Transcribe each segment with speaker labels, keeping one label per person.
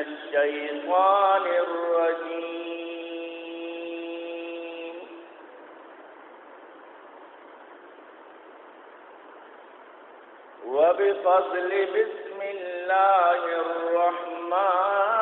Speaker 1: الشيطان الرجيم. وبفضل بسم الله الرحمن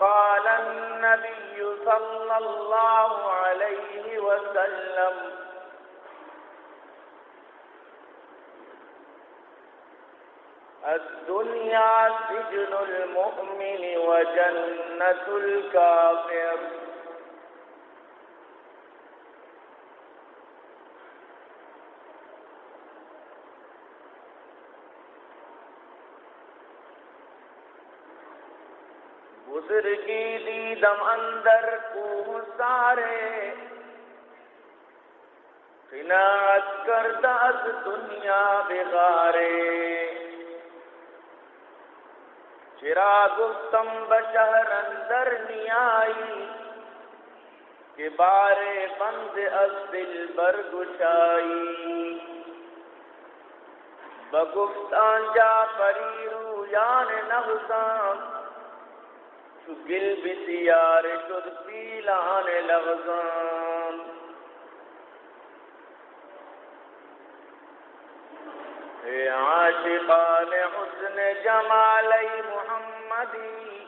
Speaker 1: وقال النبي صلى الله عليه وسلم الدنيا سجن المؤمن وجنة الكافر. بزرگی دیدم اندر کو سارے۔ قناعت کردہ از دنیا بغارے۔ چرا گفتم بشہر اندر نیائی۔ کہ بارے بند از دل برگشائی بگفت آنجا پریرو یان نغزان چو گل بسیار شد پیلان لغزان اے عاشقان حسن جمالی محمدی،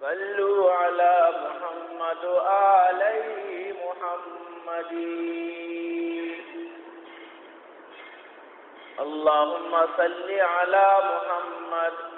Speaker 1: صلو علی محمد و آلی محمدی۔ اللهم صل على محمد۔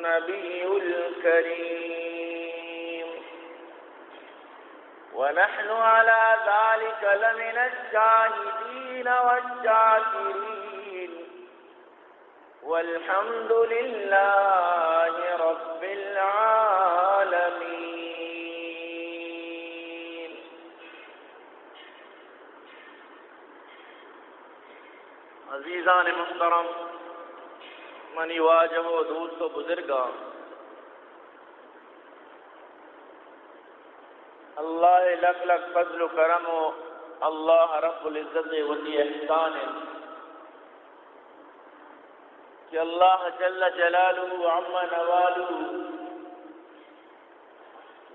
Speaker 1: النبي الكريم. ونحن على ذلك لمن الشاهدين والشاكرين. والحمد لله رب العالمين. عزیزان محترم منی واجہ و دوست و بزرگا ہاں۔ اللہ لک لک فضل و کرم و اللہ رب العزت ولی احسان کہ اللہ جل جلالہ عم نوالہ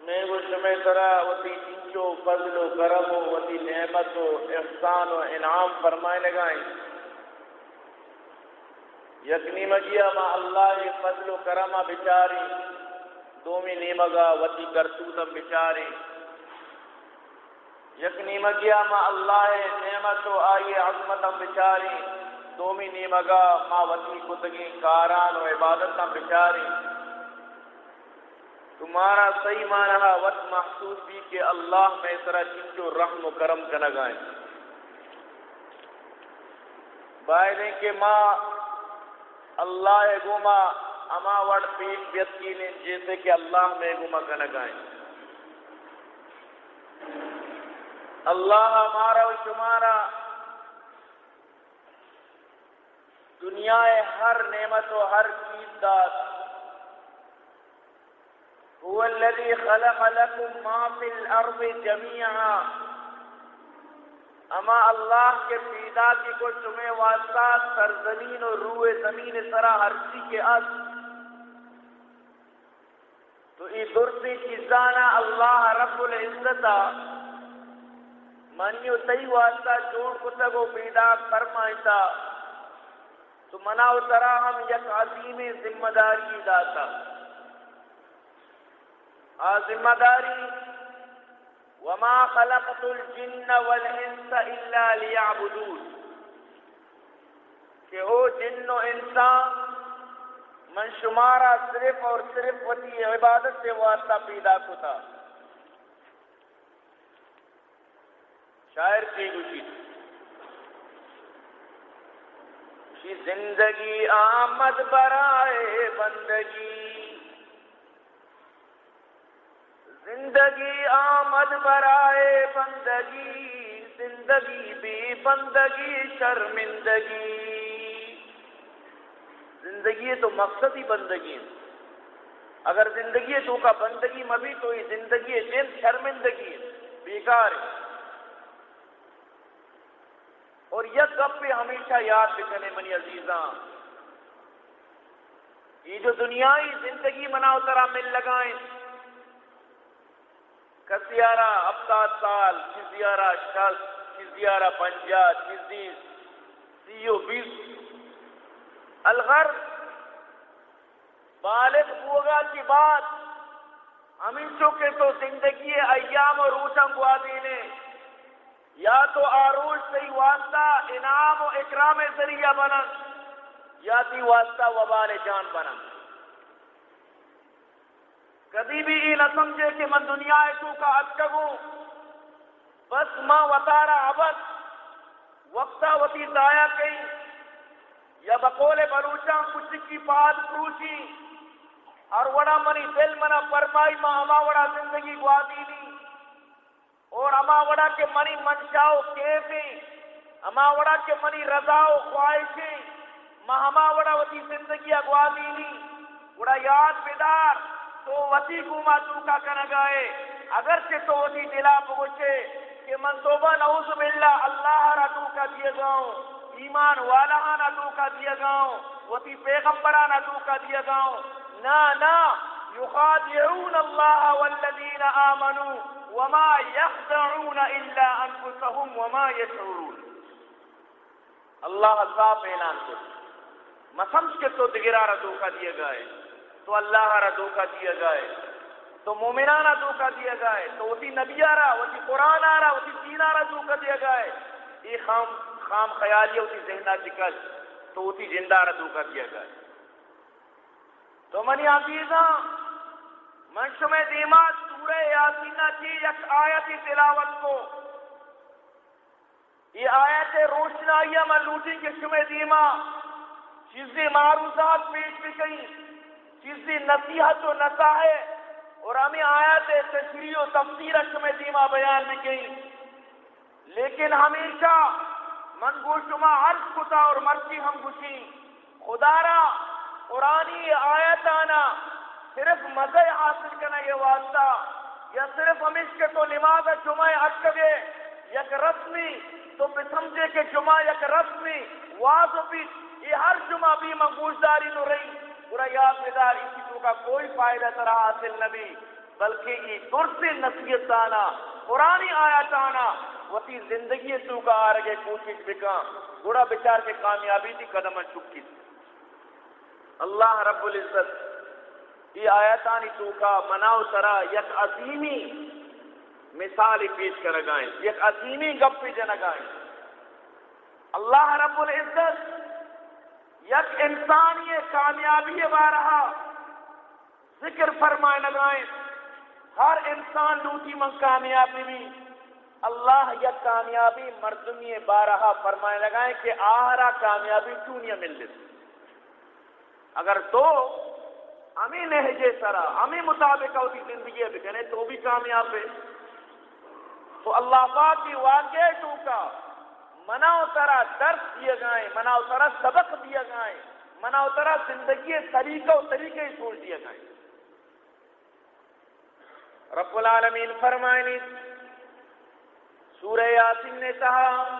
Speaker 1: میں وہ شمع کرا وتی چنچو فضل و کرم و وتی نعمت و احسان و انعام فرمائے لگائیں۔ یکنی مگیا ما اللہ فضل و کرم بچاری، دومی نیمگا وتی کرتوتم بچاری۔ یکنی مگیا ما اللہ نعمت و آئی عظمتم بچاری، دومی نیمگا ما وتی کتگی کاران و عبادتم بچاری۔ تمہارا صحیح معنی وقت محسوس بھی کہ اللہ میں طرح چنچو رحم و کرم کا نگائیں باید کہ ماں اللہ گما اما وڑ پیٹ بیت کی نے جیسے کہ اللہ میں گما کا نگائیں اللہ ہمارا و شمارا۔ دنیا ہر نعمت و ہر چیز داد هو الذي خلق لكم ما في الارض جميعا اما اللہ کے پیدا کی کو تمہیں واسطہ سرزمین اور روح زمین سرا ہرسی کے اس تو ای درسی چیزانا اللہ رب العزت منیو تی واسطہ جوڑ کتگو پیدا فرمائیتا، تو مناو ترا ہم یک عظیم ذمہ داری داتا۔ آ ذمہ داری وما خلقت الجن والانس الا ليعبدون. کہ او جن و انسان من شمارا صرف اور صرف وتی عبادت سے واسطہ پیدا کو تھا شاعر کی گوشی۔ زندگی آمد برائے بندگی۔ زندگی آمد برائے بندگی، زندگی بھی بندگی، شرمندگی۔ زندگی تو مقصد ہی بندگی اگر زندگی تو کا بندگی مبھی تو یہ زندگی جن شرمندگی بیکار ہے۔ اور یہ گپ پہ ہمیشہ یاد رکھنے منی عزیزاں، یہ جو دنیائی زندگی مناؤ طرح مل لگائیں کسیارہ ہفتاد سال چیزیارہ شخص چیزیارہ پنجا چیزی سیو بیس۔ الغر، بالغ بوگا کی بات۔ ہمیشوں کے تو زندگی ایام اور روشن گوا دینے۔ یا تو آروش سے واسطہ، انعام و اکرام ذریعہ بنن یا تی واسطہ وبال جان بنن کبھی بھی یہ نہ سمجھے کہ من دنیا تو کا اچگوں بس ماں وطارا ابد وقتا وتی ضائع کئی یا بقول بلوچا کچھ کی پاد پروچی اور وڑا منی دل منا فرمائی، ماں اما وڑا زندگی گوا دی اور اما وڑا کے منی منشاؤ کیفی۔ اما وڑا کے منی رضاؤ خواہشی۔ ماں اما وڑا وتی زندگی اگوا دی وڑا یاد بیدار۔ تو وتی گوما تو کا کنگائے اگر سے تو وتی دلا پہنچے کہ منصوبہ نعوذ باللہ، اللہ را تو کا دیے گاؤں، ایمان والا نہ تو کا دیے گاؤں، وتی پیغمبرہ نہ تو کا دیے گاؤں۔ نا نا يخادعون الله والذين آمنوا وما يخدعون إلا أنفسهم وما يشعرون اللہ صاحب اعلان کر مسمس کے تو دگرارہ دھوکہ دیے گئے تو اللہ را دھوکہ دیا گئے تو مومنانہ دھوکہ دیا گئے تو اسی نبی آ رہا، اسی قرآن آ رہا، اسی دین آ رہا دھوکہ دیا گئے یہ خام خام خیال خیالی، اسی ذہنہ چکل تو اسی زندہ را دھوکہ دیا گئے تو منی عزیزاں، من شمع دیما سورہ یاسینہ کی یک آیت تلاوت کو۔ یہ آیت روشنائیہ من لوٹی کے شمع دیما۔ چیزیں معروضات پیش بھی گئی چیزی نصیحت و نسا ہے اور ہمیں آیات تشریح و تفسیر میں دیما بیان میں گئی۔ لیکن ہمیشہ من گوشما عرض کتا اور مرچی ہم گوشی۔ خدا را قرآنی آیت آنا صرف مزے حاصل کرنا یہ واسطہ، یا صرف ہمیش کے تو نماز جمعہ اٹکوے یک رسمی تو پہ سمجھے کہ جمعہ، یک رسمی واضح بھی یہ ہر جمعہ بھی منگوشداری نو رہی۔ پورا یاد اسی تو کا کوئی فائدہ ترا حاصل نبی، بلکہ یہ درس نصیحت آنا قرآن آیات آنا وتی زندگی تو کا آ رگے کوشش بکا بڑا بچار کے کامیابی تھی قدم چکی اللہ رب العزت یہ آیاتانی تو کا مناو سرا یک عظیمی مثال پیش کر گائیں یک عظیمی گپ پی جنگائیں۔ اللہ رب العزت یک انسانی کامیابی بارہا ذکر فرمائے لگائیں۔ ہر انسان لوٹی من کامیابی بھی اللہ یا کامیابی مردمی بارہا فرمائے لگائیں کہ آہرا کامیابی چونیا مل لیتی اگر تو ہمیں نہجے سرا، ہمیں مطابق ہوتی زندگی بکنے تو بھی کامیاب ہے۔ تو اللہ پاک کی واقع ٹوکا منا اترا درس دیے گئے منا اترا سبق دیا گئے منا اترا زندگی طریقہ و طریقے چھوڑ دیے گئے۔ رب العالمین فرمائنی سورہ یاسین نے کہا،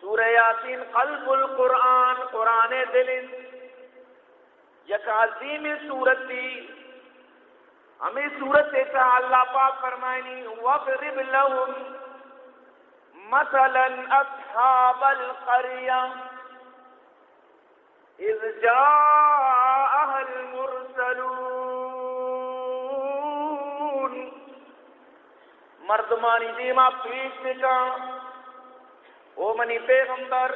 Speaker 1: سورہ یاسین قلب القرآن، قرآن دل۔ یک عظیم صورت دی۔ ہمیں صورت سے کہا اللہ پاک فرمائنی وَقْرِبْ لَهُمْ مَثَلًا أَصْحَابَ الْقَرْيَةِ إِذْ جَاءَهَا الْمُرْسَلُونَ. مردمانی دیما پیش دکا او منی پیغمبر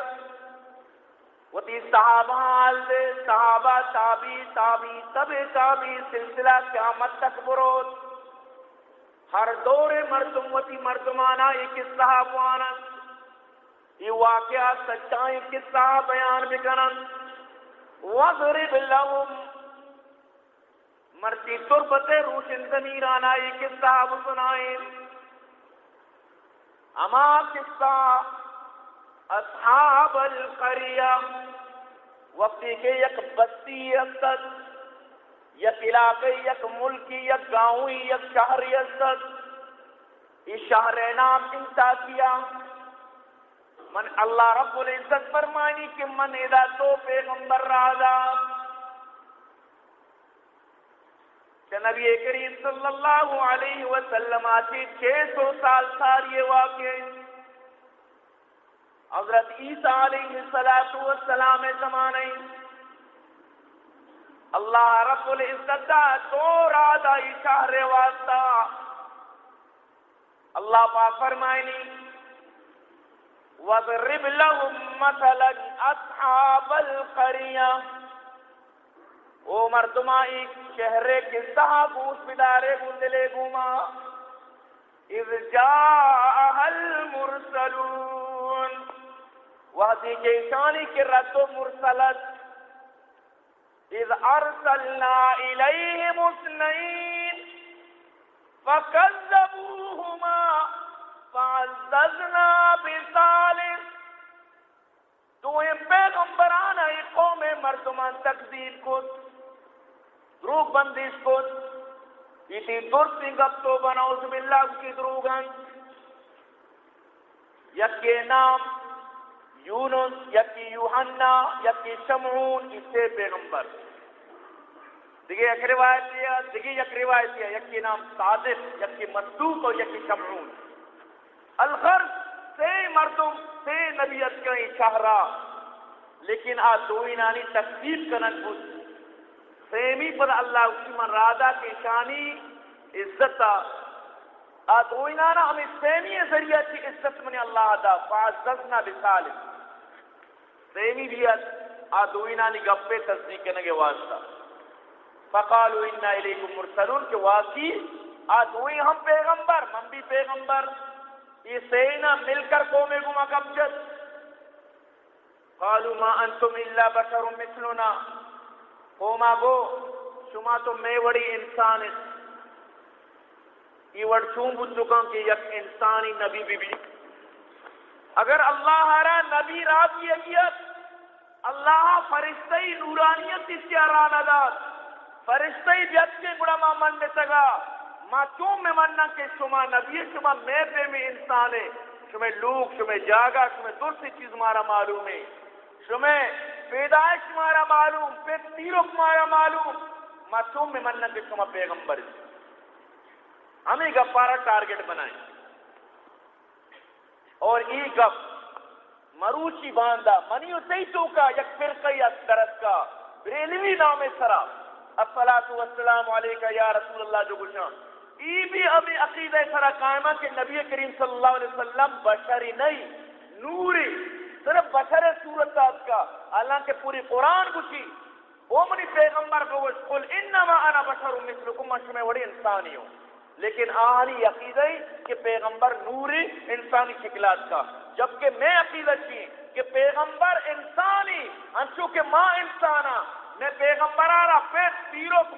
Speaker 1: وتی صحابہ حال دے صحابہ تابی تابی تب تابی سلسلہ قیامت تک بروت ہر دور مردم وتی مردمانہ ایک صحابوانا یہ واقعہ سچائیں قصہ بیان بکنن وضرب لهم۔ مرتی تربت روشن زمیرانا یہ قصہ سنائیں۔ اما قصہ اصحاب القریہ وقتی کے یک بستی ازد یک علاقے، یک ملکی، یک گاؤں، یک شہر ازد اس شہر نام انتا کیا۔ من اللہ رب العزت فرمانی کہ من ادا تو پیغمبر رادا کہ نبی کریم صلی اللہ علیہ وسلم آتی چھ سو سال سار یہ واقع حضرت عیسیٰ علیہ السلام زمانے اللہ رب العزت دا تو رادا شہر واسطہ۔ اللہ پاک فرمائنی وَضْرِبْ لَهُمْ مَثَلًا أَصْحَابَ الْقَرِيَةِ۔ او مردمائی شہرے کے صحابوس بدارے گندلے گوما اذ جاء المرسلون۔ وحدی جیسانی کی رد و مرسلت۔ اذ ارسلنا الیہم اثنین فکذبوہما فعززنا بثالث. تو ان پیغمبران ای قوم مردمان تقدیر کن، دروغ بندش کن. اسی درستی گپ تو بناؤز باللہ کی دروغن یکی نام یونس یکی یوحنا یکی شمعون اس سے پیغمبر۔ دیگه یک روایت ہے، دیگه یک روایت ہے، یکی نام صادق، یکی مصدوق اور یکی شمعون۔ الغرض سے مردم سے نبیت کہیں شہرہ لیکن آ دوئی نانی تکذیب کنن بود سیمی پر اللہ اسی من رادا کی شانی عزتا آ دوئی نانا، ہمیں سیمی ذریعہ کی عزت من اللہ دا فعززنا بسالم۔ سیمی بھی آ دوئی نانی گپے تصدیق کرنے کے واسطہ۔ فقالوا انا الیکم مرسلون کہ واقعی آ ہم پیغمبر، من بھی پیغمبر۔ یہ سینا مل کر قومے گما کبجت قالوا ما انتم الا بشر مثلنا۔ قوما گو شما تو میں وڑی انسان یہ وڑ چون بچکاں کہ یک انسانی نبی بی بی اگر اللہ را نبی راضی اگیت اللہ فرشتہ نورانیت اس کے ارانہ داد فرشتہ بیت کے بڑا ما من میں تگا، ما کیوں میں مننا کہ شما نبی شما میں پہ میں انسان ہے، شما لوگ، شما جاگا شما دوسری چیز مارا معلوم ہے۔ شما پیدائش مارا معلوم پھر تیروں مارا معلوم، ما کیوں میں مننا کہ شما پیغمبر ہے ہمیں گپارا ٹارگٹ بنائیں۔ اور ای گپ، مروچی باندھا منیو سی تو کا یک فرقہ یا درد کا، بریلوی نام سرا۔ الصلاة والسلام علیکہ یا رسول اللہ، جو گشان ای بھی ابھی عقیدہ سرا قائمہ کہ نبی کریم صلی اللہ علیہ وسلم بشری نہیں، نوری، صرف بشر صورت آپ کا۔ اللہ کے پوری قرآن کچھی او منی پیغمبر کو قل انما انا بشر مثلکم میں شمع وڑی انسانی ہوں لیکن آہری عقیدہ کہ پیغمبر نوری انسانی شکلات کا۔ جبکہ میں عقیدہ چی کہ پیغمبر انسانی، انچو کہ ماں انسانا۔ میں پیغمبر آرہ پیت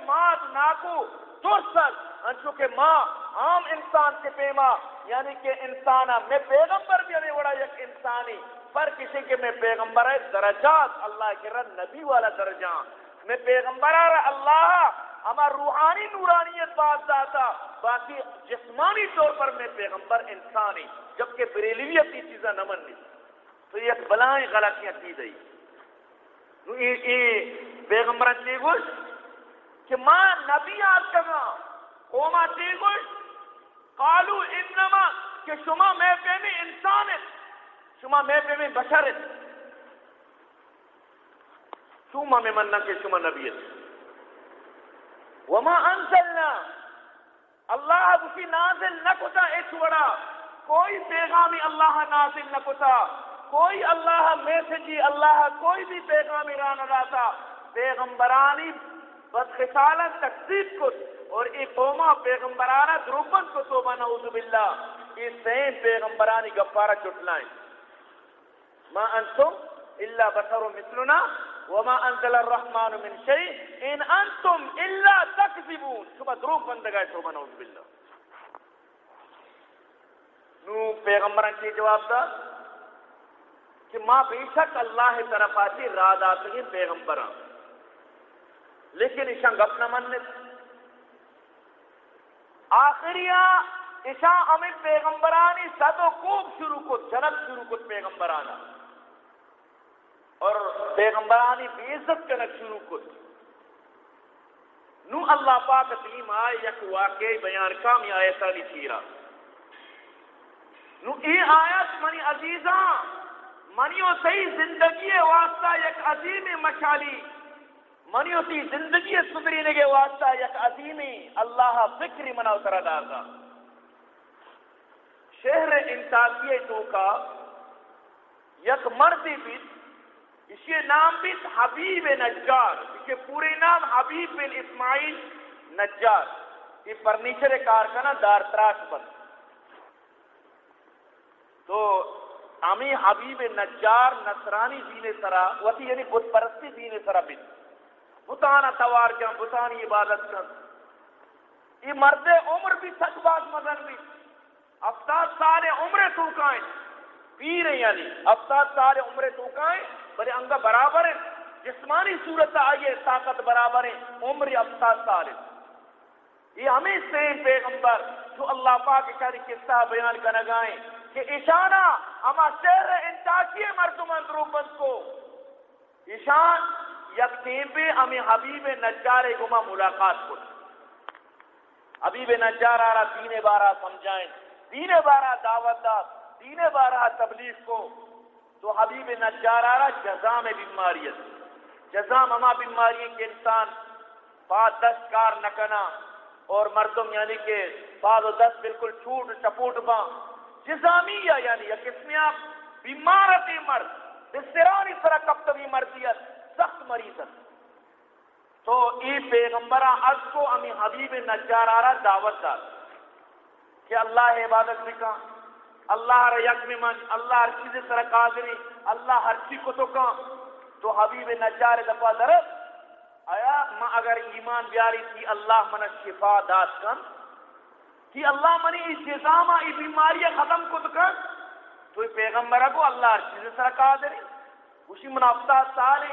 Speaker 1: مات ناکو ترسل انچو کہ ماں عام انسان کے پیما۔ یعنی کہ انسانا، میں پیغمبر بھی ہمیں بڑا یک انسانی۔ پر کسی کے میں پیغمبر ہے درجات، اللہ کے رد نبی والا درجہ۔ میں پیغمبر آ رہا اللہ ہمارا روحانی نورانیت بات جاتا باقی جسمانی طور پر میں پیغمبر انسانی جبکہ بریلیت کی چیزیں نہ منی تو یہ بلائیں غلطیاں کی گئی۔ پیغمبر چی گوش کہ ماں نبی آت کگا ہاں، قوما چی گوش قالو انما، کہ شما میں پہ میں انسان ہے شما میں پہ میں بشر ہے شما میں مننا کہ شما نبی ہے وما انزلنا. اللہ اسی نازل نہ کتا اس وڑا کوئی پیغامی اللہ نازل نہ کتا. کوئی اللہ میسجی اللہ، کوئی بھی پیغامی رانا راتا. پیغمبرانی بدخصالت تقسیب کت اور ای قوما پیغمبرانا دروپن کو توبہ، نعوذ باللہ. اس سین پیغمبرانی گفارہ چٹلائیں. ما انتم الا بشر مثلنا. وما انزل الرحمن من شيء ان انتم الا تكذبون. شما دروغ بندگاہ توبہ نعوذ باللہ. نو پیغمبران کی جواب دا کہ ماں بے شک اللہ طرف آتی راد آتی ہیں پیغمبران. لیکن اشان گپنا منت آخریاں اشان ہمیں پیغمبرانی صد و کوب شروع کو، جنت شروع کو پیغمبرانا اور پیغمبرانی بے عزت کنک شروع کو نو اللہ پاک تیم آئے، یک واقعی بیان کامی آیتا لی تیرا نو ای آیت منی عزیزاں، منی و صحیح زندگی واسطہ یک عظیم مشالی۔ منی و صحیح زندگی سدری کے واسطہ یک عظیمی اللہ فکری منا اترا داتا شہر انتاقیہ تو کا یک مردی بیت اس کے نام بیت حبیب نجار اس کے پورے نام حبیب بن اسماعیل نجار۔ یہ فرنیچر کارخانہ دار تراش بند۔ تو امی حبیب نجار نصرانی دین سرا وتی یعنی بت پرستی دین سرا بھی۔ بتانا توار کیا بتانی عبادت کر یہ مرد عمر بھی سچ بات مدن بھی۔ افتاد سارے عمر تو پیر یعنی افتاد سارے عمر تو کائیں انگا برابر ہیں۔ جسمانی صورت آئیے، طاقت برابر ہیں، عمر افتاد سارے یہ ہمیں سیم پیغمبر جو اللہ پاک کاری قصہ بیان کرنا گائیں کہ ایشانہ اما سیر انتاکی مردمان روپن کو۔ ایشان یک تیم پہ ہمیں حبیب نجار گما ملاقات کو۔ حبیب نجار آرہ تین بارہ سمجھائیں۔ تین بارہ دعوت دا تین بارہ تبلیغ کو۔ تو حبیب نجار آرہ جزا میں بیماریت جزا مما بیماری کے انسان پانچ دس کار نکنا اور مردم یعنی کہ بعض و دس بالکل چھوٹ چپوٹ باں جزامیہ یعنی یا قسمیاں بیمارت مرد۔ بسترانی سرا کبتوی مردیت سخت مریضت تو ای پیغمبرہ، از کو امی حبیب نجار آرہ دعوت دار کہ اللہ عبادت بکا اللہ ہر یک من اللہ ہر چیز سر قادری اللہ ہر چیز کو تو کان تو حبیب نجار دفع درد آیا ما اگر ایمان بیاری تھی، اللہ من شفا دات کن؟ کہ اللہ منی اس جزامہ ای بیماری ختم کت کر تو پیغمبرہ کو اللہ ہر چیز سر قادر اسی منافتا سارے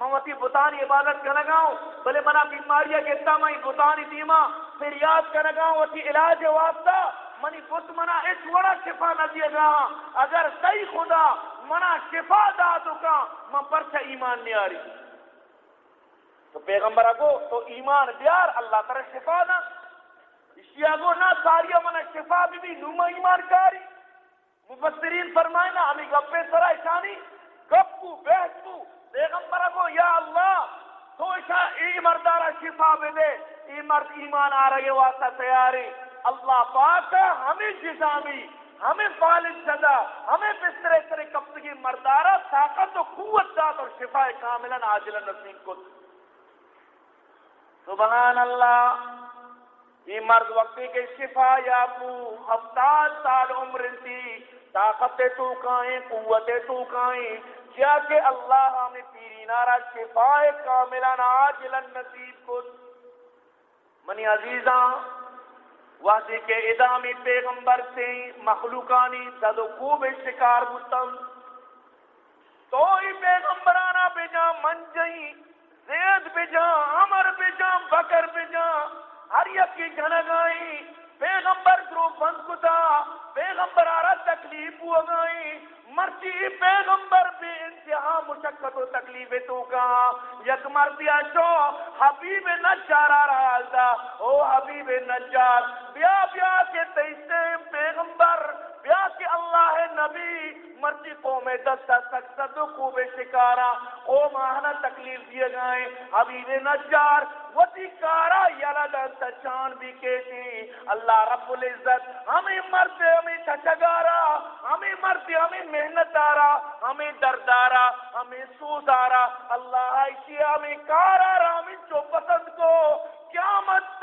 Speaker 1: موتی بتانی عبادت کا لگاؤں بلے منا بیماریاں کہتا میں بتانی دیما پھر یاد کا لگاؤں اتی علاج واسطہ منی بت منا اس وڑا شفا نہ دیا گا اگر صحیح خدا منا شفا دا تو کا، من پرچہ ایمان نہیں آ رہی۔ تو پیغمبرہ کو تو ایمان بیار اللہ تعالی شفا دا اشیاء نہ ساریا من شفا بھی بھی نوما ایمان کاری۔ مفسرین فرمائے نا، ہمیں گپے سرا اشانی گپو بحثو پیغمبر کو یا اللہ، تو اشا ای مردارا شفا بھی دے ای مرد ایمان آ رہے واسطہ تیاری۔ اللہ پاک ہمیں جزامی ہمیں فالد جدا ہمیں بسترے سرے کپتگی مردارا طاقت و قوت دات اور شفا کاملا عاجلا نصیب کو۔ سبحان اللہ، یہ مرد وقتی کے شفا یا کو ہفتاد سال عمر تھی، طاقت تو کائیں، قوت تو کائیں کیا کہ اللہ ہمیں پیری نارا شفا کاملا عاجلا نصیب کو۔ منی عزیزاں واضح کے ادامی پیغمبر سے مخلوقانی دلو خوب شکار بستم تو ہی پیغمبرانا بجا من جئی زید بجا عمر بجا بکر بجا ہر یکی جنگائی پیغمبر درو بند کتا پیغمبر آرہ تکلیف ہو گئی مرضی پیغمبر بے انتہا مشقت و تکلیف تو کا۔ یک مردیا شو حبیب نجار آ رہا دا۔ او حبیب نجار، بیا بیا کے تیسے پیغمبر، بیا کے اللہ نبی مرضی قوم دستا سکسد خوب شکارا، قوم آہنا تکلیف دیے گئے۔ حبیب نجار، وتی کارا یلا دستا بھی کہتی اللہ رب العزت ہمیں مرد، ہمیں چچگارا ہمیں مرد، ہمیں محنت آرا، ہمیں دردارا ہمیں سوزارا اللہ اسی ہمیں کارا ہمیں جو پسند کو، قیامت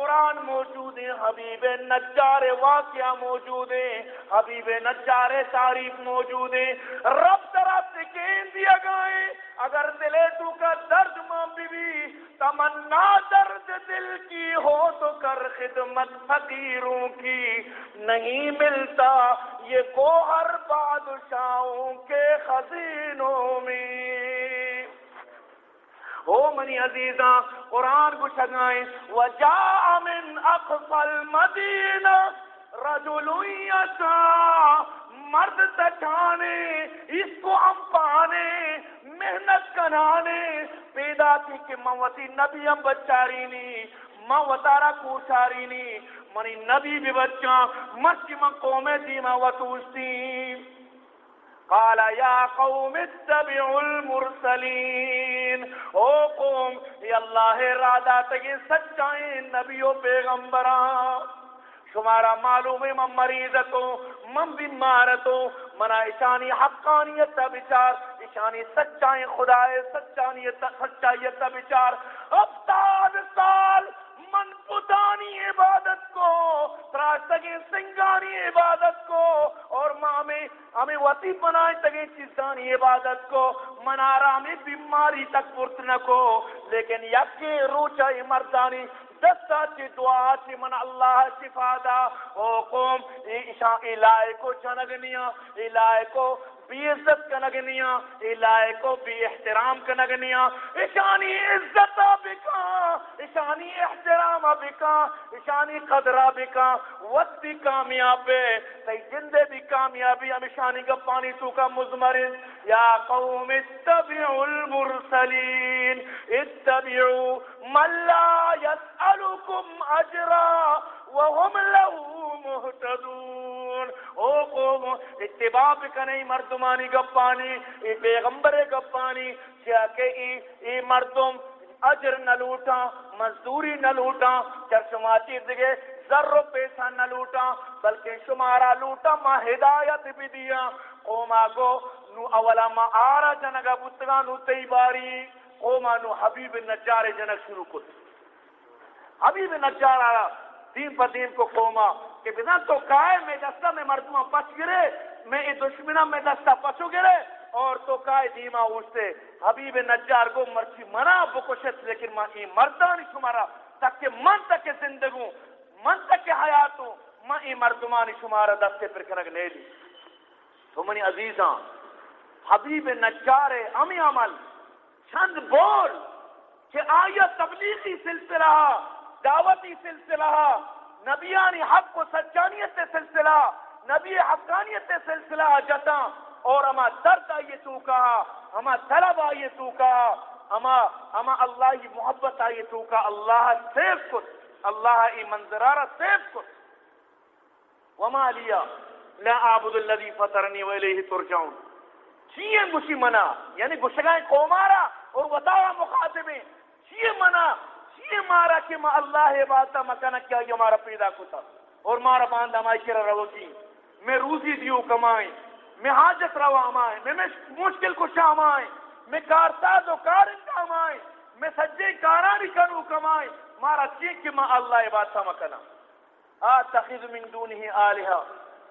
Speaker 1: قرآن موجود ہے، حبیب نجار واقعہ موجود ہے، حبیب نجار تعریف موجود ہے۔ رب طرف سے کہیں دیا گئے اگر دلے تو کا درد ماں بی بی تمنا درد دل کی ہو تو کر خدمت فقیروں کی۔ نہیں ملتا یہ کو ہر بادشاہوں کے خزینوں میں۔ او منی عزیزاں، قرآن کو شگائیں وجاء من اقصى المدینہ، رجل یسا مرد تچانے اس کو ہم پانے محنت کنانے پیدا کی کہ موتی نبی ہم بچاری نی موتارا کوشاری نی منی نبی بھی بچہ مسکی من قومے دیما وطوشتی قال يا قوم اتبعوا المرسلين. او قوم یا اللہ ارادہ تگی سچائیں نبی پیغمبران. شمارا معلوم من مریضتوں، من بیمارتوں منا اشانی حقانیت تا بچار. اشانی سچائیں خدای سچانیت سچائیت تا بچار. افتاد سال من پتانی عبادت کو تراشتگی سنگانی عبادت کو، اور ماں میں ہمیں وطی بنائے تگے چیزانی عبادت کو، منارا میں بیماری تک پرتن کو لیکن یکی روچہ مردانی دستا چی دعا چی من اللہ شفا دا۔ او قوم ایشان الہی کو چنگنیا الہی کو بی عزت کا نگنیا الہی کو بی احترام کا نگنیا اشانی عزت بکا اشانی احترام بکا اشانی قدرہ بکا وقت بھی کامیاب ہے تی جندے بھی کامیابی، ہم اشانی کا پانی تو کا مزمرن۔ یا قوم اتبعوا المرسلین، اتبعوا من لا يسألكم اجرا۔ وهم له مهتدون. او قوم اتباع بکنے مردمانی گپانی ای پیغمبر گپانی کیا کہ ای, ای مردم اجر نہ لوٹا مزدوری نہ لوٹا چر شما چیز دگے ذر و پیسہ نہ لوٹا بلکہ شمارا لوٹا ما ہدایت بھی دیا۔ قوما کو نو اولا ما آرا جنگا بتگا نو تی باری قوما نو حبیب نجار جنگ شروع کت حبیب نجار آرا دین پر دین کو قوما کہ بنا تو کائے میں دستا میں مردمہ پچ گرے، میں ای دشمنہ میں دستا پچو گرے، اور تو کائے دیما اوشتے حبیب نجار کو مرچی منا بکشت، لیکن ماں ای مردانی شمارا، تک کہ من تک زندگوں، من تک حیاتوں، ماں ای مردمانی شمارا دستے پر کنگ لے لی۔ تو منی عزیزاں، حبیب نجار امی عمل، چند بول کہ آیا تبلیغی سلسلہ دعوتی سلسلہ، نبیانی حق و سچانیت سلسلہ، نبی حقانیت سلسلہ جتا اور اما درد آئیے تو کہا اما طلب آئیے تو کہا اما اما اللہ کی محبت آئیے تو کہا، اللہ سیف کت اللہ ای منظرارہ سیف کت وما لیا، لا عابد الذي فطرني واليه ترجعون۔ چیئے گوشی منا یعنی گوشگائیں قومارا اور وطاوہ مخاطبیں چیئے منا چیئے مارا کہ ما اللہ عبادتا مکانا کیا یہ مارا پیدا کتا۔ اور مارا باندھا مائی کرا رو کی جی۔ میں روزی دیو کمائیں میں حاجت روا ہمائیں میں, مشکل کو شامائیں میں کارساز و کار انجام آئیں میں سجے کارانی کنو کمائیں مارا چیک کہ ما اللہ عبادت مکنا آتخذ من دونه آلہا۔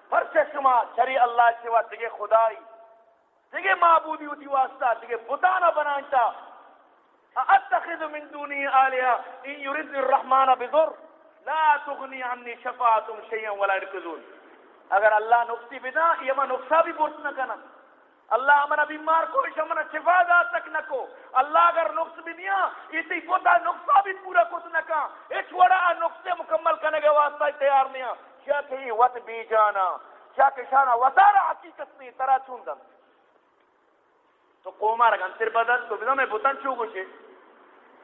Speaker 1: پرچہ شما چری اللہ سوا تگے خدای تگے معبودی ہوتی واسطہ تگے بتانا بنانتا۔ اتخذ من دونه آلہا ان يرد الرحمن بذر لا تغنی عنی شفاعتم شیئا ولا يرکزون اگر اللہ نقصی بدا یہ ما نقصہ بھی بورس نہ کنا اللہ امنا بیمار کو شمنا شفا دا تک نہ کو۔ اللہ اگر نقص بھی دیا اسی پوتا نقصہ بھی پورا کچھ نہ کہا۔ اس وڑا نقصے مکمل کرنے کے واسطہ تیار نہیں ہاں۔ کیا کہ یہ وط بی جانا۔ کیا کہ شانا وطارا حقیقت نہیں، ترا چون دم۔ تو قوما رگن سر بدن تو بنا میں بطن چو گوشے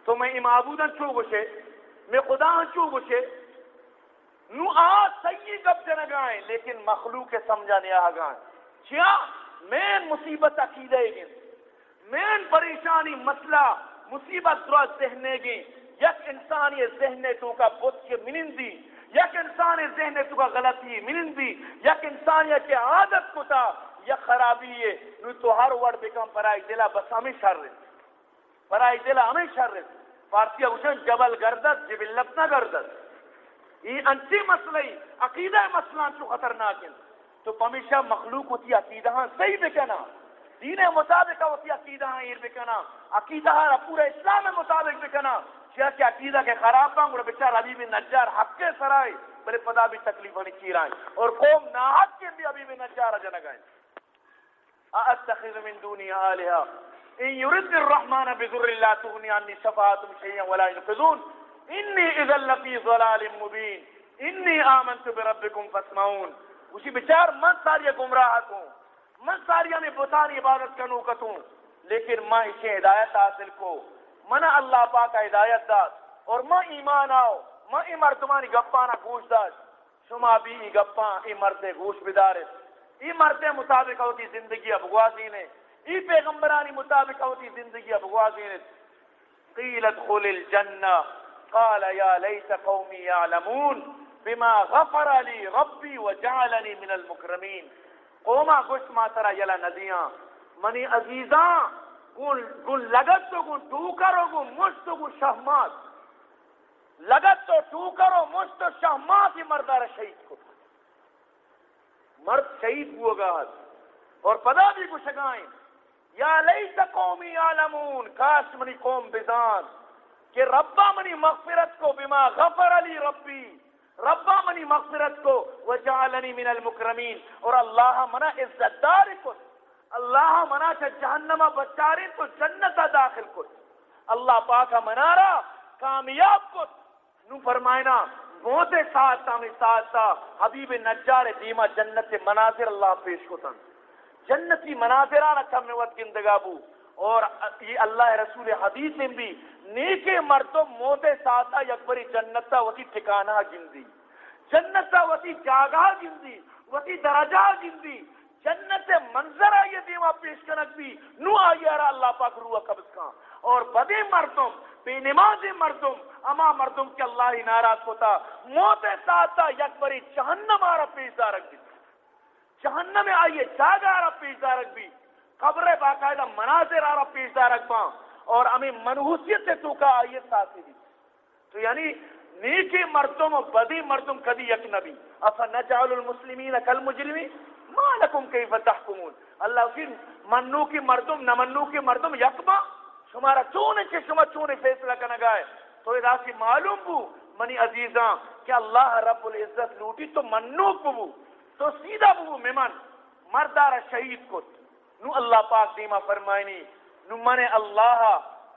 Speaker 1: تو میں امابودن چو گوشے میں خدا چو گوشے نو آج صحیح گب جنگائیں لیکن مخلوق سمجھانے آگائیں کیا مین مصیبت عقیدہ گن مین پریشانی، مسئلہ، مصیبت درا ذہنے گی یک انسان یہ ذہنے تو کا بت کے منندی، یک انسان یہ ذہنے تو کا غلطی منندی، یک انسان یہ کہ عادت کو تا یک خرابی ہے۔ نو تو ہر وڑ بکم پرائی دلا بس ہمیں شر رہے پرائی دلا ہمیں شر فارسی حسین جبل گردت جبلت نہ گردت یہ انچی مسئلہ عقیدہ مسئلہ تو خطرناک ہے تو پمیشہ مخلوق ہوتی عقیدہ ہاں صحیح بکنا دین مطابق ہوتی عقیدہ ہاں ایر بکنا عقیدہ ہاں پورا اسلام مطابق بکنا کیا کہ عقیدہ کے خراب پاں گوڑا بچار ابھی بھی نجار حق کے سرائے بلے پدا بھی تکلیف ہونی چیرائیں اور قوم ناحق کے بھی ابھی بھی نجار جنگائیں اتخذ من دونی آلہا ان يرد الرحمن بذر اللہ تغنی عنی شفاعتم شیئا ولا ينقذون انی اذا لفی ظلال مبین انی آمنت بربکم فاسمعون. اسی بچار، من ساری گمراہ کو؟ من ساری میں بتانی عبادت کنو کتوں؟ لیکن میں اسے ہدایت حاصل کو۔ من اللہ پاک ہدایت داد۔ اور میں ایمان آؤ۔ میں ای مردمانی گپانا گوش داد۔ شما بھی ای گپاں، ای مرد گوش بدارت۔ ای مرد مطابق ہوتی زندگی ابغوازی نے۔ ای پیغمبرانی مطابق ہوتی زندگی ابغوازی نے قیلت خل الجنہ قال یا لیت قومی یعلمون بما غفر علی ربی و جعلنی من المکرمین قوما گوشت ماترا یلا ندیاں منی عزیزاں گل گل لگت تو گل تو کرو گل مشت تو گل شہمات لگت تو تو کرو مشت تو شہمات ہی مردار شہید کو مرد شہید ہوا گا اور پدا بھی گشگائیں یا لیس قومی عالمون، کاش منی قوم بزان کہ ربا منی مغفرت کو بما غفر علی ربی، ربا منی مغفرت کو وجعلنی من المکرمین، اور اللہ منا عزت دار کو اللہ منا چا جہنم بچاری تو جنت داخل کو اللہ پاکا منارا کامیاب کو نو فرمائنا، موت ساتھ تامی ساتھ تا حبیب نجار دیما جنت مناظر اللہ پیش کو تن جنتی مناظران اچھا موت گندگابو اور یہ اللہ رسول حدیث میں بھی نیکے مردم موت ساتا یکبری جنتا وتی ٹھکانہ گندی۔ جنتا وتی جاگہ گندی وتی درجہ گندی۔ جنت منظر آئیے دیما پیش کنک بھی۔ نو آئیے رہا اللہ پاک روح قبض کا اور بدے مردم بے نماز مردم اما مردم کے اللہ ہی ناراض ہوتا۔ موت ساتا یکبری جہنم آرہ پیش دارک بھی جہنم میں آئیے جاگہ آرہ پیش دارک بھی؟ قبر باقاعدہ مناظر آ رہا پیش دار اکبا اور ہمیں منحوسیت سے تو کا آئیے ساتھی دی تو یعنی نیکی مردم و بدی مردم کدی یک نبی افا نجعل المسلمین کل مجرمی ما لکم کیف تحکمون؟ اللہ پھر منو کی مردم نمنو کی مردم یکبا شمارا چونے کے شما چونے فیصلہ کرنا گائے۔ تو یہ راسی معلوم بو، منی عزیزاں، کہ اللہ رب العزت لوٹی تو منو کو بو۔ تو سیدھا بو ممن مردار شہید کو نو اللہ پاک دیما فرمائنی نو من اللہ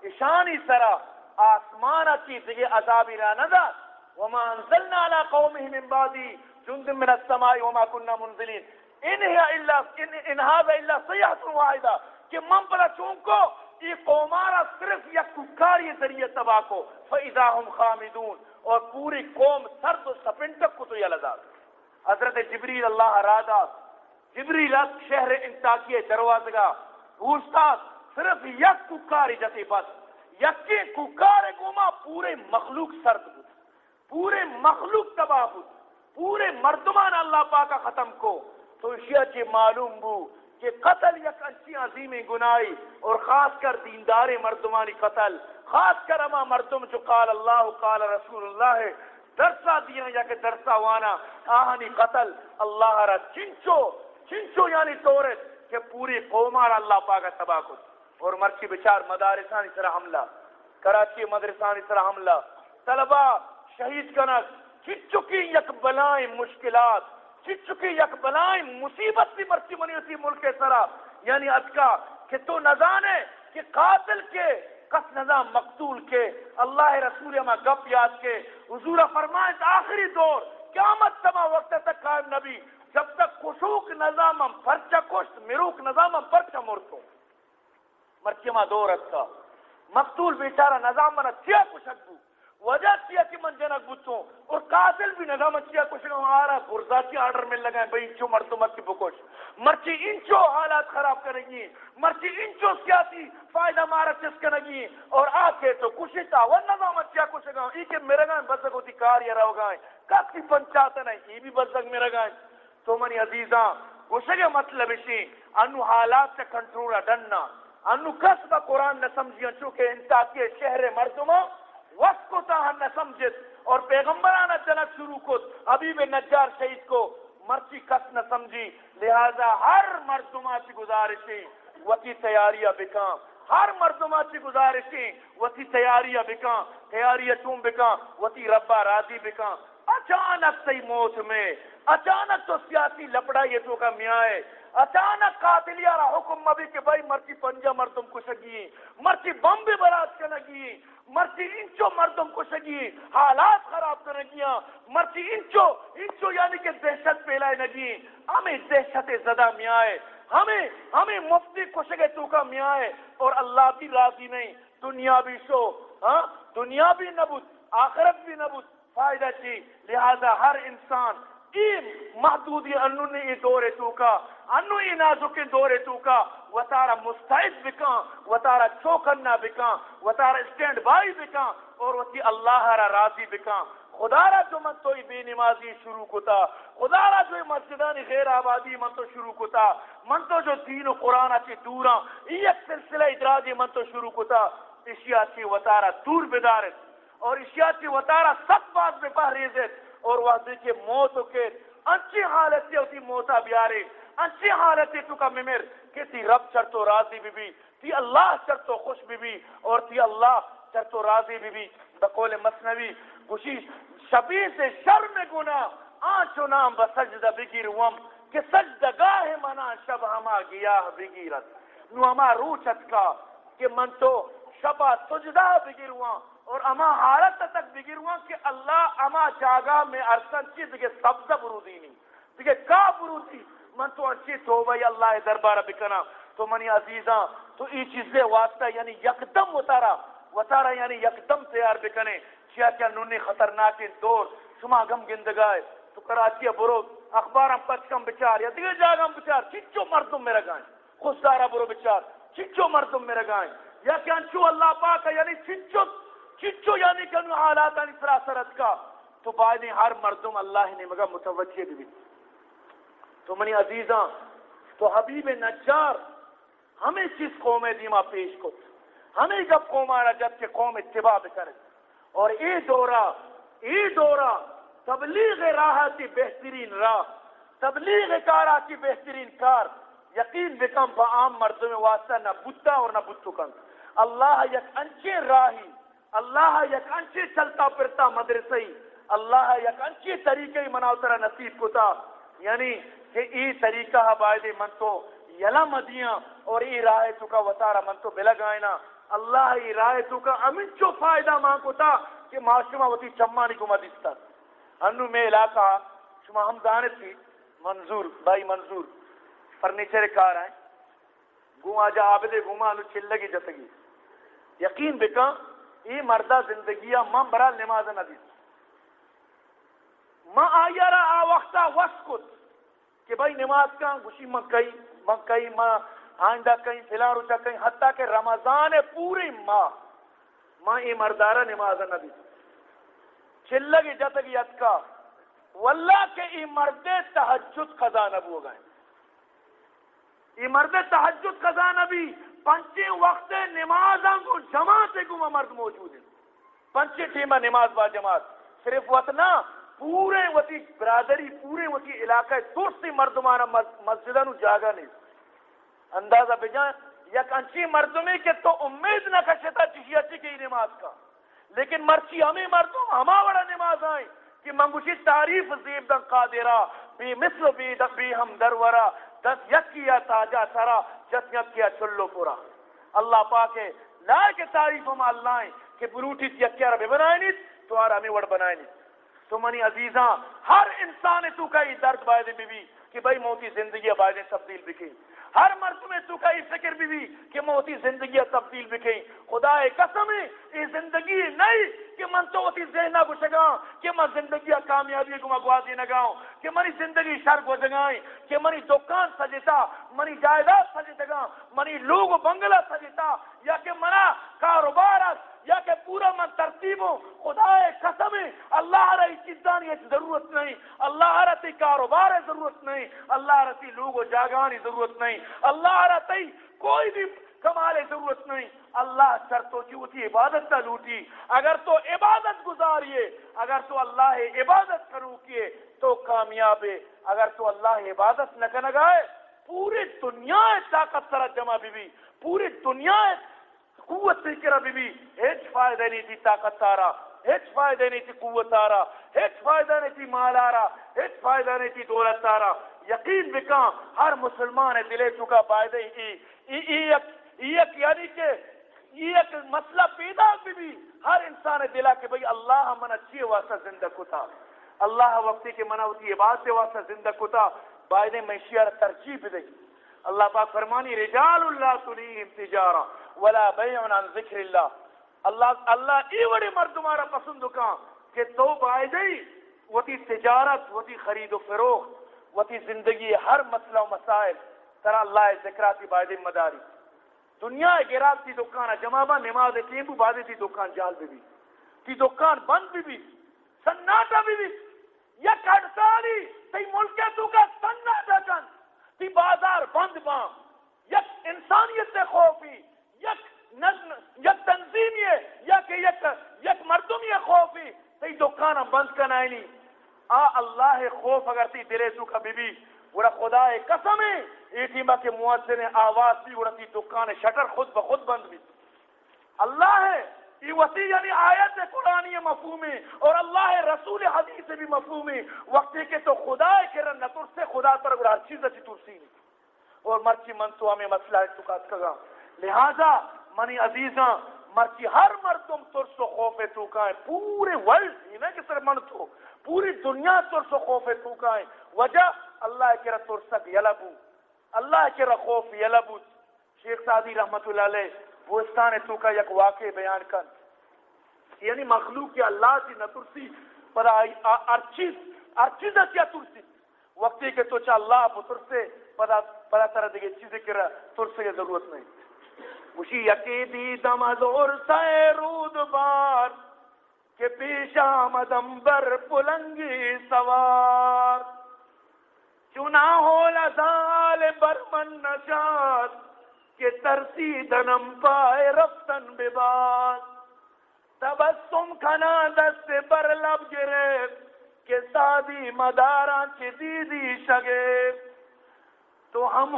Speaker 1: اشانی سرا آسمان اچھی دیگے عذابی را ندا۔ وما انزلنا على قومه من بعدی جند من السماء وما كنا منزلین۔ ان هي الا ان, ان هذا الا صيحه واحده کہ من پلا چونکو یہ قومارا صرف یک ککار ذریعہ تباہ کو فاذا هم خامدون۔ اور پوری قوم سرد و سپنٹک کو تو یہ لذات حضرت جبریل اللہ ارادہ، جبریل از شہر انتاکی دروازگا پوچھتا صرف یک ککاری جتی بس یکی ککار گوما پورے مخلوق سرد بود، پورے مخلوق تباہ بود، پورے مردمان اللہ پاکا ختم کو۔ تو شیعہ چی معلوم بو کہ قتل یک انچی عظیم گناہی اور خاص کر دیندار مردمانی قتل، خاص کر اما مردم جو قال اللہ قال رسول اللہ درسا دیا یا کہ درسا وانا، آہنی قتل، اللہ را چنچو چنچو یعنی طورت کہ پوری قومار اللہ پاکا تباہ کت اور مرچی بچار مدارسانی سر حملہ، کراچی مدرسانی سر حملہ طلبہ شہید کنک چنچو کی یک بلائیں مشکلات چکی یک بلائیں مصیبت بھی مرچی منی اسی ملک کے سرا۔ یعنی اتکا کہ تو نزانے کہ قاتل کے کس نظام مقتول کے، اللہ رسول اما گپ یاد کے۔ حضور فرمائے آخری دور، قیامت تما وقت تک قائم نبی۔ جب تک کشوک نظام پرچا کشت، مروک نظام پرچا مرتو۔ مرچی ما دور اتکا مقتول بیچارہ نظام منا چیا کشک بو۔ وجہ کیا کہ من جنک بچوں اور قاتل بھی نظام کیا کچھ نہ آ رہا برزاتی آرڈر میں لگائیں بھئی انچو مردمت کی بکوش۔ مرچی انچو حالات خراب کریں گی، مرچی انچو سیاسی فائدہ مارا چس کریں گی۔ اور آکے تو کشی تا وہ نظام کیا کچھ گا ای کہ میرے گائیں بزک ہوتی کار یا رہو گائیں کسی پنچاتا نہیں ای بھی بزک میرے گائیں تو منی عزیزاں گوشگے مطلب اسی۔ انو حالات سے کنٹرول ڈننا۔ انو کس با قرآن نہ سمجھیاں چونکہ انتاکی شہر مردمہ وقت کو تاہن نہ سمجھت اور پیغمبرانہ جنک شروع کو حبیب نجار شہید کو مرچی کس نہ سمجھی۔ لہذا ہر مردماتی گزارشیں وتی تیاریاں بکاں۔ ہر مردماتی گزارشیں وتی تیاریاں بکاں۔ تیاریاں چون بکاں۔ وتی ربا راضی بکاں۔ اچانک سی موت میں۔ اچانک تو سیاسی لپڑا یہ تو کا میاں ہے۔ اچانک قاتل یارا حکم مبی کہ بھائی مرچی پنجا مردم کو شگی۔ مرچی بم بھی برات کنگی مرچی انچو مردم کو شگی حالات خراب کنگیاں مرچی انچو انچو یعنی کہ دہشت پھیلائے نگی ہمیں دہشت زدہ میاں ہے۔ ہمیں ہمیں مفتی کو شگے تو کا میاں اور اللہ بھی راضی نہیں۔ دنیا بھی شو ہاں؟ دنیا بھی نبوت آخرت بھی نبوت فائدہ چی، لہذا ہر انسان این محدودی انو نے یہ دورے تو کا انو ای نازک دورے تو کا و تارا مستعد بکاں و تارا چوکنا بکاں و تارا اسٹینڈ بائی بکاں اور وہ اللہ را راضی بکاں خدا را جو من تو بے نمازی شروع کتا خدا را جو مسجدانی غیر آبادی من تو شروع کتا من تو جو دین و قرآن اچھی دورا ایک سلسلہ ادراجی من تو شروع کتا اشیاء چی وطارہ دور بدارت، اور اشیاء چی وطارہ ست بات بے پہریزت اور وہ دیکھے موت کے انچی حالت سے ہوتی موتا بیارے، انچی حالت سے تو کا ممر، کہ تی رب چر تو راضی بی بی تی اللہ چر تو خوش بی بی اور تی اللہ چر تو راضی بی بی بقول مصنوی کشی شبی سے شرم گنا آنچو نام بسجدہ بگیر وم، کہ سجدگاہ منا شب ہما گیاہ بگیرت۔ نو ہما روچت کا کہ من تو شبا سجدہ بگیر وم۔ اور اما حالت تک بگیر وم کہ اللہ اما جاگا میں ارسن چیز کے سبزہ برودی نہیں، دیکھے کا برودی؟ من تو اچھی توبہ اللہ دربار بکنا، تو منی عزیزاں، تو ای چیزیں واسطہ یعنی یکدم اتارا وطارا یعنی یکدم تیار بکنے، کیا کیا نونی خطرناک دور، شما گم گندگائے، تو کراچی برو اخبار ہم پچ کم بچار، یا دیگر جاگا ہم بچار، چچو مردم میرا گائیں خود دارا برو بچار، چچو مردم میرا گائیں، یا کہ انچو اللہ پاک یعنی چچو چچو یعنی کہ انو حالات یعنی آنی سراسرت کا، تو بعدی ہر مردم اللہ نے مگا متوجہ بھی تو منی عزیزاں، تو حبیب نجار، ہمیں چیز قوم دیما پیش کو ہمیں جب قوم آنا، جبکہ قوم اتباع کرے۔ اور اے دورہ اے دورہ، تبلیغ راہ کی بہترین راہ، تبلیغ کارا کی بہترین کار۔ یقین بکم با عام مردوں میں واسطہ نہ بتا اور نہ بتو کن اللہ یک انچے راہی اللہ یک انچے چلتا پرتا مدرسی اللہ یک انچے طریقے مناوترہ نصیب کتا یعنی کہ ای طریقہ باید من تو یلا مدیاں اور ای رائے تو کا وطارہ من تو بلگائنا اللہ ای رائے تو کا امن چو فائدہ ماں کو تا کہ معاشمہ وطی چمانی کو مدستا انو میں علاقہ، شما ہم دانت تھی، منظور، بھائی منظور، فرنیچر کار آئیں گو آجا آبدے، گوما انو چلگی جتگی۔ یقین بکا ای مردہ زندگیہ من برال نماز نبی ما آیا را آ وقتا وسکت کہ بھائی نماز کا گوشی مکئی مکئی ماں آئندہ کہیں فلاں روچا کہیں حتیٰ کہ رمضان پوری ماہ ماں یہ مردارہ نماز نبی چلگی جتگی اتکا، واللہ کے ای مرد تحجد قضا نبو گئے۔ یہ مرد تحجد قضا نبی پنچے وقت نماز کو جماعت کو مرد موجود ہے پنچے ٹیمہ نماز با جماعت۔ صرف وطنا پورے وتی برادری، پورے وتی علاقہ دوستی مردمانہ مسجدہ نو جاگا نہیں۔ اندازہ بجان یک انچی مردمی کے تو امید نہ کشتا چیشی اچھی کی نماز کا۔ لیکن مرچی ہمیں مردم ہما بڑا نماز آئیں کہ منگوشی تعریف زیب دن قادرہ، بی مثل بی بی ہم درورا دس یک کیا تاجا سرا، جس یک کیا چلو پورا۔ اللہ پاکے لائے کے تعریف ہم اللہ ہیں کہ بروٹی یک کیا ربی بنائنی تو آر ہمیں وڑ بنائنی تو منی عزیزاں، ہر انسان تو کئی درد بائدے بی بی کہ بھئی موتی زندگی بائدے تبدیل بکی ہر مرد میں تو کا فکر بھی بھی کہ موتی زندگی تبدیل بکھیں۔ خدا قسم یہ زندگی نہیں کہ من تو ہوتی ذہن نہ گا کہ میں زندگی کامیابی کو مگوا دی نگاؤں، کہ منی زندگی شر کو جگائیں کہ منی دکان سجتا، منی جائیداد سجتا منی لوگ بنگلہ سجتا، یا کہ منا کاروبار یا کہ پورا من ترتیب ہوں خدا قسم اللہ رہی چیزانی ضرورت نہیں، اللہ رہتی کاروبار ضرورت نہیں، اللہ رہتی لوگ جاگانی ضرورت نہیں، اللہ رہتی کوئی بھی کمال ضرورت نہیں۔ اللہ شرطوں کی ہوتی عبادت کا لوٹی۔ اگر تو عبادت گزاریے، اگر تو اللہ عبادت کرو کیے تو کامیاب ہے۔ اگر تو اللہ عبادت نہ کنگائے، پوری دنیا طاقت سرا جمع بھی پوری دنیا قوت فکر بھی بھی ہیچ فائدہ نہیں تھی طاقت آرا ہیچ فائدہ نہیں تھی قوت آرا ہیچ فائدہ نہیں تھی مال آرا، ہیچ فائدہ نہیں تھی دولت آرا یقین بکا ہر مسلمان ہے دلے چکا، فائدہ ہی ای ای ایک یعنی کہ ایک مسئلہ پیدا بھی بھی ہر انسان دلا کہ بھئی اللہ من اچھی واسطہ زندہ کتا اللہ وقتی کے منع ہوتی ہے بات سے واسطہ زندہ کتا بائدے میں شیعر ترجیح بھی دے اللہ پاک فرمانی، رجال اللہ تلیہم تجارہ ولا بیع عن ذکر اللہ۔ اللہ اللہ ای وڑی مرد تمہارا پسند کا کہ تو بائدئی وتی تجارت، وتی خرید و فروخت، وتی زندگی ہر مسئلہ و مسائل ترا اللہ ذکراتی بائدئی مداری۔ دنیا گرات تی دکان جمع با نماز تیمبو بادی تی دکان جال بھی بھی۔ تی دکان بند بھی بھی۔ سناٹا بھی بھی۔ یک اڑسالی تی ملکے تو کا سناٹا کن تی بازار بند با یک انسانیت سے خوفی، یک نظم، یک تنظیم یہ، یا کہ یک یک مردم یہ خوف ہی تی دکان بند کرنا نہیں۔ آ، اللہ خوف اگر تی دلے تو کا بی بی وہ خدا قسم ہے۔ ایٹیما کے مؤذن آواز بھی وہ تی دکان شٹر خود بخود بند بھی اللہ ہے، یہ وسیع یعنی آیت قرآنی مفہوم ہے، اور اللہ رسول حدیث سے بھی مفہوم ہے۔ وقت کے تو خدا ہے کے رن نتر سے خدا پر ہر چیز اچھی ترسی نہیں۔ اور مرچی من تو ہمیں مسئلہ ہے، تو کا لہذا، منی عزیزاں، مرچی ہر مردم ترس و خوف تو ہے، پورے ورلڈ ہی نا کہ سر من تو پوری دنیا ترس و خوف تو ہے۔ وجہ اللہ کے ترسک یلبو۔ اللہ کے خوف یلبو شیخ سعدی رحمت اللہ علیہ بوستان تو کا یک واقع بیان کر۔ یعنی مخلوق کے اللہ جی کی نترسی پر ارچیز ارچیز کیا ترسی۔ وقتی کے تو چاہ اللہ پتر سے پدا پدا طرح دیکھے چیزیں کرا ترسے کی ضرورت نہیں۔ خوشی یقیدی دم دور سائے رود بار، کہ پیش آمدم بر پلنگی سوار۔ چنا ہو لزال برمن نشاد کہ ترسی دنم پائے رفتن بباد تبسم کھنا دست بر لب گرے کہ سادی مدارا چی دیدی شگے۔ تو ہم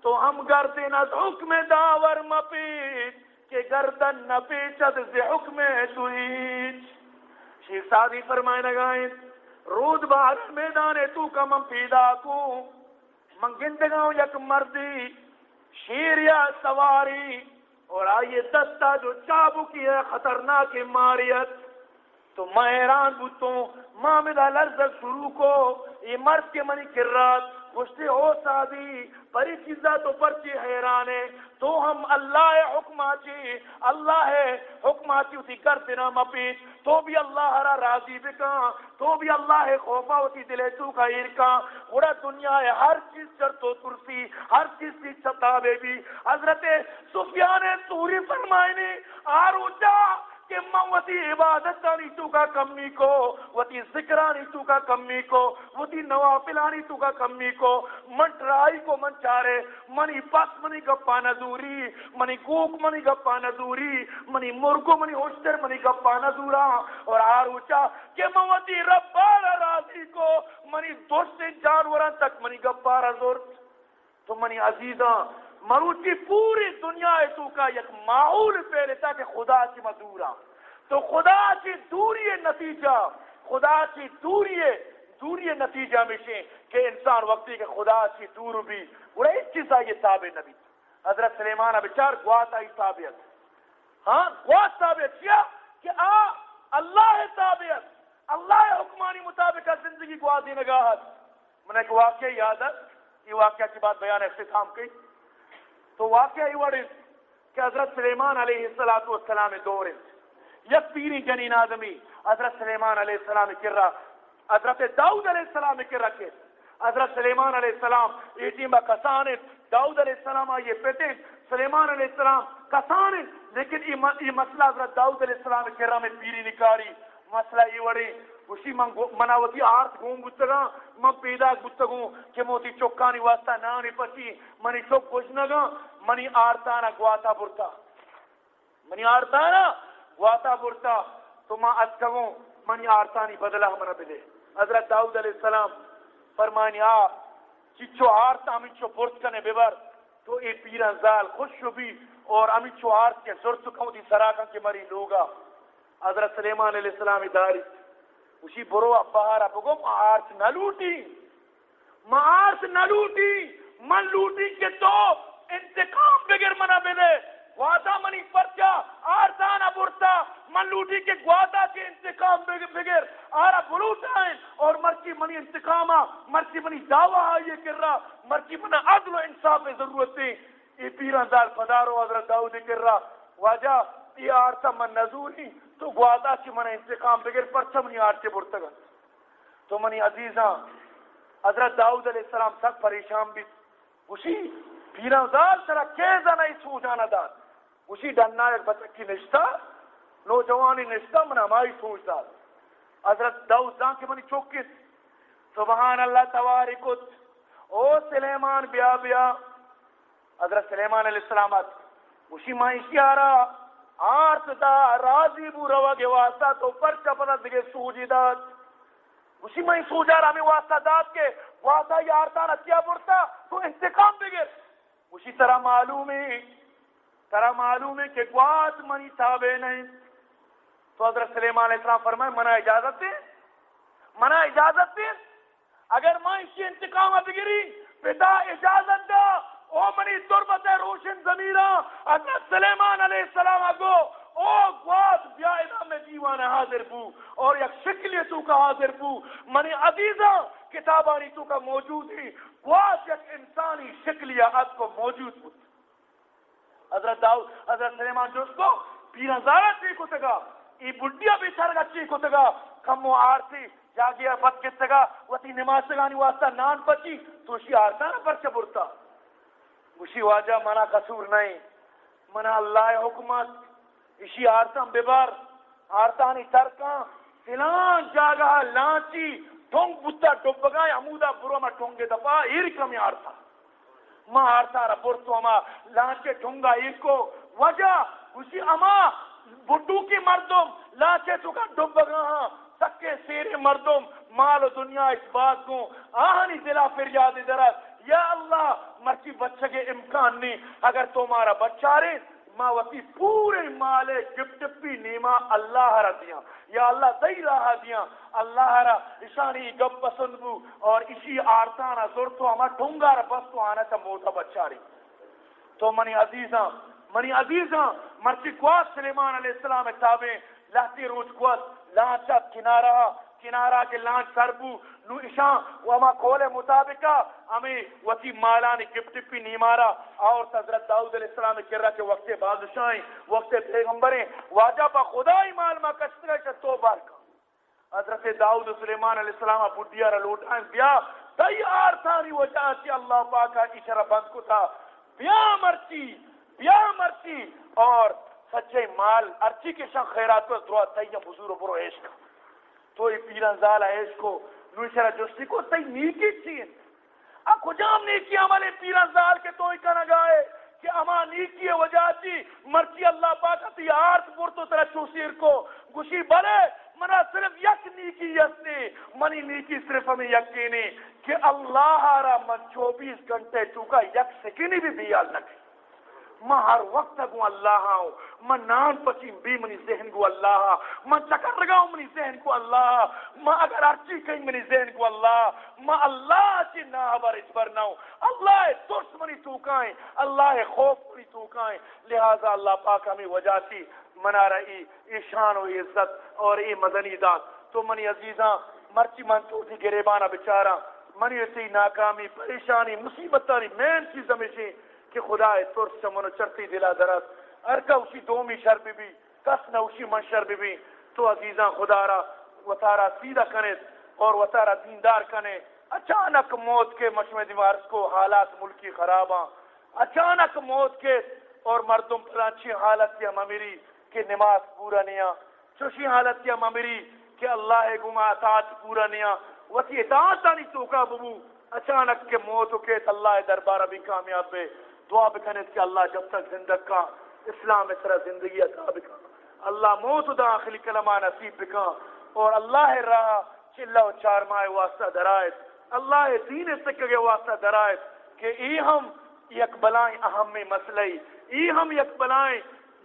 Speaker 1: تو ہم گردن از حکم داور مپیچ کہ گردن نہ پیچد سے حکم تویچ شیخ سادی فرمائے نگائیں رود باہر میدان تو کا پیدا کو۔ منگندگاؤں یک مردی، شیر یا سواری۔ اور آئیے دستہ جو چابو کی ہے، خطرناک ماریت۔ تو میں حیران بوتوں مامدہ لرزت شروع کو۔ یہ مرد کے منی کرات مجھتے ہو سادی پری چیزا تو پرچی حیران ہے تو ہم اللہ حکم آچی اللہ ہے حکم آچی اسی کر دینا مپیچ تو بھی اللہ را راضی بکا، تو بھی اللہ ہے خوفا، اسی دلے تو کا ارکا پورا دنیا ہے، ہر چیز چر تو ترسی، ہر چیز کی چھتا بے بھی حضرت سفیان توری فرمائنی آروچا کہ من وتی عبادتانی تو کا کمی کو، وتی ذکرانی تو کا کمی کو، وتی نوافلانی تو کا کمی کو، من ٹرائی کو من چارے، منی پس منی گپا نزوری، منی کوک منی گپا نزوری، منی مرگو منی ہوشتر منی گپا نزورا، اور آروچا کہ من وتی ربانا راضی کو، منی دوست جانوران تک منی گپا رزور تو منی عزیزاں مروچی پوری دنیا تو کا یک معول پہلے تھا کہ خدا کی مدورا تو خدا کی دوری نتیجہ۔ خدا کی دوری دوری نتیجہ مشے کہ انسان وقتی کہ خدا کی دور بھی۔ بڑا ایک چیز یہ تابع نبی۔ حضرت سلیمان بچار گوات آئی تابعت۔ ہاں گوات تابعت کیا؟ کہ آ، اللہ تابعت۔ اللہ حکمانی مطابق زندگی گواتی نگاہت میں نے ایک واقعہ یاد ہے۔ یہ واقعہ کی بات بیان اختتام کی۔ تو واقعہ یہ کہ حضرت سلیمان علیہ السلام والسلام دور یک پیری جنین آدمی حضرت سلیمان علیہ السلام کر رہا حضرت داؤد علیہ السلام کر رہا حضرت سلیمان علیہ السلام ایٹیم کسان داؤد علیہ السلام آئیے پیتے سلیمان علیہ السلام کسان لیکن یہ مسئلہ حضرت داؤد علیہ السلام کر رہا میں پیری نکاری۔ مسئلہ یہ وڑی اسی من مناوتی آرت گون گتگا من پیدا گتگو کہ موتی چوکانی واسطہ نانی پسی، منی چوک گوشنگا منی آرتانا گواتا برتا۔ منی آرتانا گواتا برتا، تو ما اتگو منی آرتانی بدلہ منا بلے حضرت داؤد علیہ السلام فرمانی آ چچو آرتا ہمیں چو برت کنے ببر تو اے پیران زال خوش شو بھی، اور ہمیں چو آرت کے زرتو کھو دی سراکن کے مری لوگا۔ حضرت سلیمان علیہ السلام داری. اسی برو بہار ابہارا بگو معارس نہ لوٹی. معارس نہ لوٹی. من لوٹی کے تو انتقام بگر منا بلے. گواتا منی پرچا آرزانا برتا. من لوٹی کے گواتا کے انتقام بگر. آرہ بلوٹا ہے اور مرچی منی انتقاما مرچی منی دعویٰ آئیے کر رہا. مرچی منی عدل و انصاف ضرورت تھی یہ پیران دار پدارو حضرت داؤدی کر رہا. واجہ یہ آرتا من نزولی تو گوادا چی من انتقام بگر پرچم نہیں آرچے برتگا۔ تو منی عزیزاں، حضرت داؤد علیہ السلام تک پریشان بھی۔ اسی پیران دار سرا کیزا نہیں سوچانا دار۔ اسی ڈننا ایک بچکی نشتا نوجوانی نشتا من ہمائی سوچ دار۔ حضرت داؤد دان کے منی چوکت سبحان اللہ توارکت او سلیمان، بیا بیا۔ حضرت سلیمان علیہ السلام اسی ماں اسی آرہا آرت دا راضی بو روا گے واسطہ تو پرچا پتا دگے سوجی داد۔ اسی میں سوجا رامی واسطہ داد کے۔ واسطہ یارتا نتیا برتا تو انتقام بگر اسی طرح معلوم ہے طرح معلوم ہے کہ گواد منی تابے نہیں۔ تو حضرت سلیمان علیہ السلام فرمائے، منع اجازت دے منع اجازت دے اگر میں اسی انتقام بگری پتا اجازت دا۔ او منی تربت روشن زمیرہ حضرت سلیمان علیہ السلام اگو، او گواد بیا ادام دیوان حاضر بو، اور یک شکلی تو کا حاضر بو۔ منی عزیزہ، کتابانی تو کا موجود ہی، گواد یک انسانی شکلی حد کو موجود بود۔ حضرت داؤد، حضرت سلیمان جو اس کو پیرا زارہ چی کو تگا ای بڑھیا بھی سرگا چی کو تگا کمو آرتی، جاگیا بد کتگا وطی نماز سگانی واسطہ نان پچی تو شی آرتا نا پرچہ برتا اسی واجہ منا قصور نہیں منا اللہ حکمت، اسی آرتم ببر آرتانی ترکاں، فلان جاگہ لانچی، ٹھونگ بوتا ڈبگا عمودہ برو ما ٹھونگے دفا ایر کمی آرتا ما آرتا را برتو اما لانچے ٹھونگا ایر کو، وجہ اسی اما بڈو کی مردم، لانچے تو کا ڈبگا ہاں سکے سیر مردم، مال و دنیا اس بات کو آہنی دلا فریاد درست یا اللہ مرچی بچہ کے امکان نہیں۔ اگر تمہارا بچہ رہے، ماں وتی پورے مالے گفٹ پی نیما اللہ را دیا یا اللہ دئی راہ دیا اللہ را اشانی گپ پسند بو۔ اور اسی آرتانا زور تو ہما ٹھونگا را بس تو آنا تا موتا بچہ رہی تو منی عزیزاں منی عزیزاں مرچی قوات سلیمان علیہ السلام تابع، لہتی روچ قوات لانچت کنارہ کنارہ کے لانچ سربو نو اشان و اما قول مطابقہ ہمیں وتی مالانی گفت پی نیمارا اور حضرت داؤد علیہ السلام کر رہا کہ وقت بادشاہیں وقت پیغمبریں، واجہ پا خدای مال ما کشتگا چا تو بار کا حضرت داؤد سلیمان علیہ السلام بڑھیا را لوٹائیں، بیا تیار تھانی وجہ چی اللہ پاکا اشارہ بند کو تھا۔ بیا مرچی بیا مرچی۔ اور سچے مال، ارچی کے شان خیرات کو دروا تیم حضور برو عشق۔ تو یہ پیران زال عشق کو۔ نوی شرع جستی کو تی نیکی چین ا کجام نیکی عمل پیران زال کے تو ہی کنا گائے کہ اما نیکی وجہ جی۔ تھی مرچی اللہ پاک تی آرت پورتو ترہ چوسیر کو گوشی بلے منا صرف یک نیکی یسنی منی نیکی صرف ہمیں یقینی کہ اللہ را من چوبیس گھنٹے چوکا یک سکنی بھی بیال نکی میں ہر وقت گو اللہ ہوں میں نان پچیم بھی منی ذہن کو اللہ۔ میں چکر لگاؤں منی ذہن کو اللہ۔ میں اگر ارچی کہیں منی ذہن کو اللہ۔ میں اللہ چی نہ بر اس پر نہ ہوں اللہ ترس منی توکائیں اللہ خوف منی توکائیں لہذا اللہ پاک ہمیں وجہ تھی۔ منا رہی ایشان و عزت اور ای مدنی داد۔ تو منی عزیزاں، مرچی من تو تھی گریبانہ بچارا منی اسی ناکامی، پریشانی، مصیبتانی، مین چیز ہمیشہ کہ خدا ترس چمن چرتی دلا درد ارکا اسی دومی شر بھی بھی، کس نہ اسی منشر بھی بھی۔ تو عزیزاں خدا را، وطارا سیدھا کنے اور وطارا دیندار کنے اچانک موت کے مشمع دیوارس کو حالات ملکی خراباں۔ اچانک موت کے اور مردم پر اچھی حالت کی ممیری کہ نماز پورا نیا۔ چوشی حالت کی ممیری کہ اللہ گما اطاعت پورا نیا۔ وسی اطاعت نہیں توکا ببو۔ اچانک کے موت کے اللہ دربارہ بھی کامیاب بے دعا بکنے کہ اللہ جب تک زندگ کا، اسلام اس طرح زندگی عطا بکا اللہ موت دا آخری کلمہ نصیب بکا اور اللہ راہ چلہ و چار ماہ واسطہ درائت اللہ دین سکے واسطہ درائت کہ ای ہم یک بلائیں اہم میں مسئلہ۔ ای ہم یک بلائیں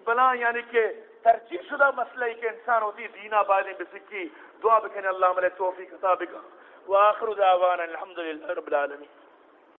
Speaker 1: بلائیں یعنی کہ ترجیح شدہ مسئلہ کہ انسان ہوتی دینا بادیں بسکی دعا بکنے اللہ ملے توفیق عطا بکا وآخر دعوانا الحمدللہ رب العالمین۔